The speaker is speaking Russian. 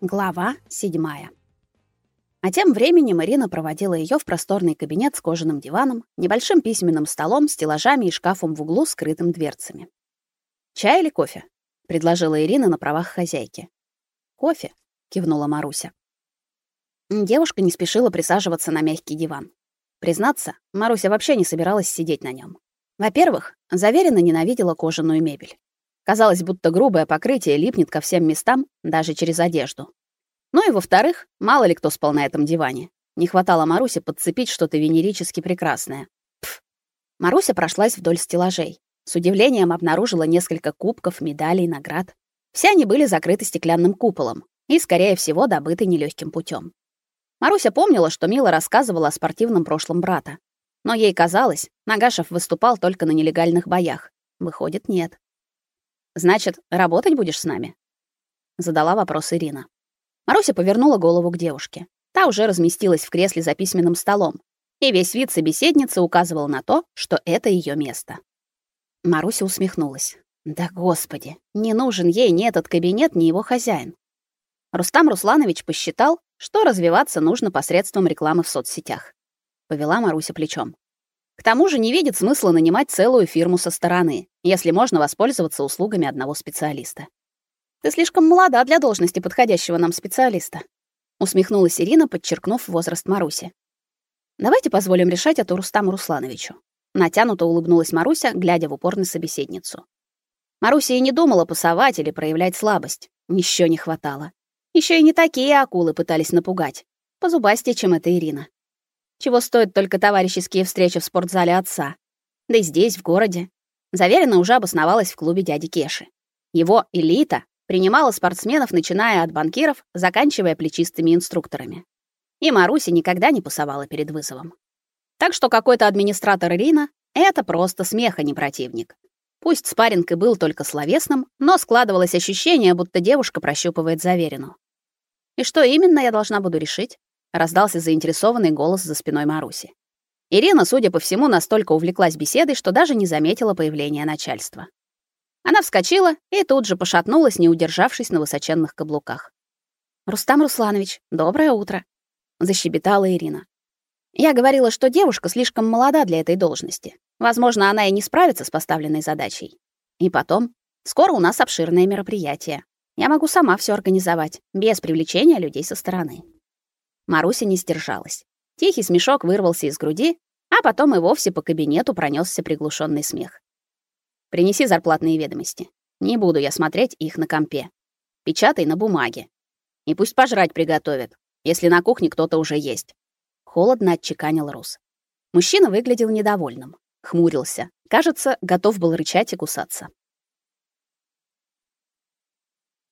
Глава 7. А тем временем Ирина проводила ее в просторный кабинет с кожаным диваном, небольшим письменным столом, стеллажами и шкафом в углу, скрытым дверцами. «Чай или кофе?» — предложила Ирина на правах хозяйки. «Кофе», — кивнула Маруся. Девушка не спешила присаживаться на мягкий диван. Признаться, Маруся вообще не собиралась сидеть на нем. Во-первых, заверенно ненавидела кожаную мебель. Казалось, будто грубое покрытие липнет ко всем местам, даже через одежду. Ну и во-вторых, мало ли кто спал на этом диване. Не хватало Марусе подцепить что-то венерически прекрасное. Пф. Маруся прошлась вдоль стеллажей. С удивлением обнаружила несколько кубков, медалей, наград. Все они были закрыты стеклянным куполом и, скорее всего, добыты нелегким путем. Маруся помнила, что Мила рассказывала о спортивном прошлом брата. Но ей казалось, Нагашев выступал только на нелегальных боях. Выходит, нет. Значит, работать будешь с нами? задала вопрос Ирина. Маруся повернула голову к девушке. Та уже разместилась в кресле за письменным столом, и весь вид собеседницы указывал на то, что это ее место. Маруся усмехнулась. Да господи, не нужен ей ни этот кабинет, ни его хозяин. Рустам Русланович посчитал, что развиваться нужно посредством рекламы в соцсетях. Повела Маруся плечом. К тому же не видит смысла нанимать целую фирму со стороны, если можно воспользоваться услугами одного специалиста. Ты слишком молода для должности подходящего нам специалиста, усмехнулась Ирина, подчеркнув возраст Маруси. Давайте позволим решать это Рустаму Руслановичу. Натянуто улыбнулась Маруся, глядя в упор на собеседницу. Маруся и не думала пасовать или проявлять слабость. Еще не хватало. Еще и не такие акулы пытались напугать. Позубастее, чем эта Ирина. Чего стоят только товарищеские встречи в спортзале отца. Да и здесь, в городе. Заверено уже обосновалась в клубе дяди Кеши. Его элита принимала спортсменов, начиная от банкиров, заканчивая плечистыми инструкторами. И Маруся никогда не пасовала перед вызовом. Так что какой-то администратор Ирина — это просто смех, а не противник. Пусть спарринг и был только словесным, но складывалось ощущение, будто девушка прощупывает заверину. И что именно я должна буду решить? Раздался заинтересованный голос за спиной Маруси. Ирина, судя по всему, настолько увлеклась беседой, что даже не заметила появления начальства. Она вскочила и тут же пошатнулась, не удержавшись на высоченных каблуках. Рустам Русланович, доброе утро, защебетала Ирина. Я говорила, что девушка слишком молода для этой должности. Возможно, она и не справится с поставленной задачей. И потом, скоро у нас обширное мероприятие. Я могу сама все организовать, без привлечения людей со стороны. Маруся не сдержалась. Тихий смешок вырвался из груди, а потом и вовсе по кабинету пронесся приглушенный смех. Принеси зарплатные ведомости. Не буду я смотреть их на компе. Печатай на бумаге. И пусть пожрать приготовят, если на кухне кто-то уже есть. Холодно отчеканил Рус. Мужчина выглядел недовольным, хмурился. Кажется, готов был рычать и кусаться.